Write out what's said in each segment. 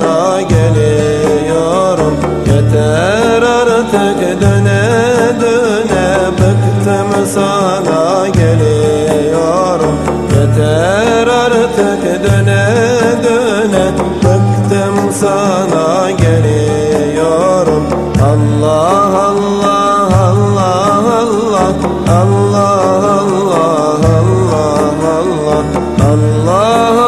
sana geliyorum Yeter artık döne döne bıktım sana geliyorum Yeter artık döne döne bıktım sana geliyorum Allah Allah Allah Allah Allah Allah Allah Allah Allah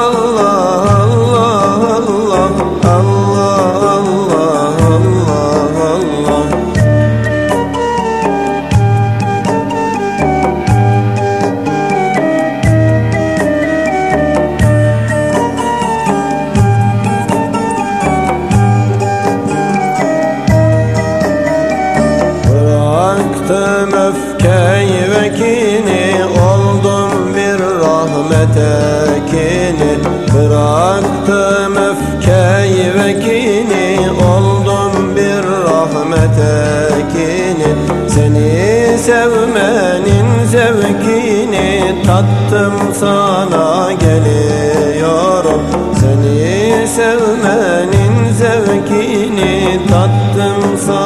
öfkeyi ve kini Oldum bir rahmet ekini Bıraktım öfkeyi ve kini Oldum bir rahmet ekini Seni sevmenin zevkini Tattım sana geliyorum. Seni sevmenin zevkini Tattım sana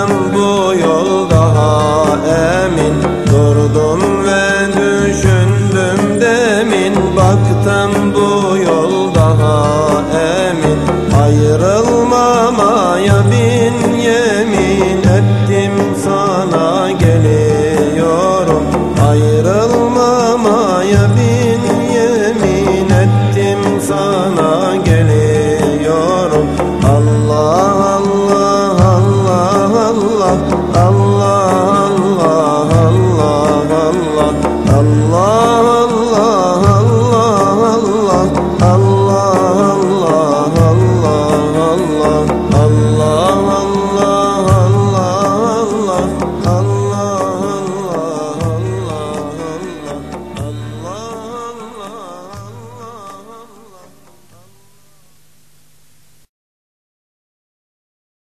Baktım bu yol daha emin Durdum ve düşündüm demin. Baktım bu yol daha emin Ayrılmamaya bin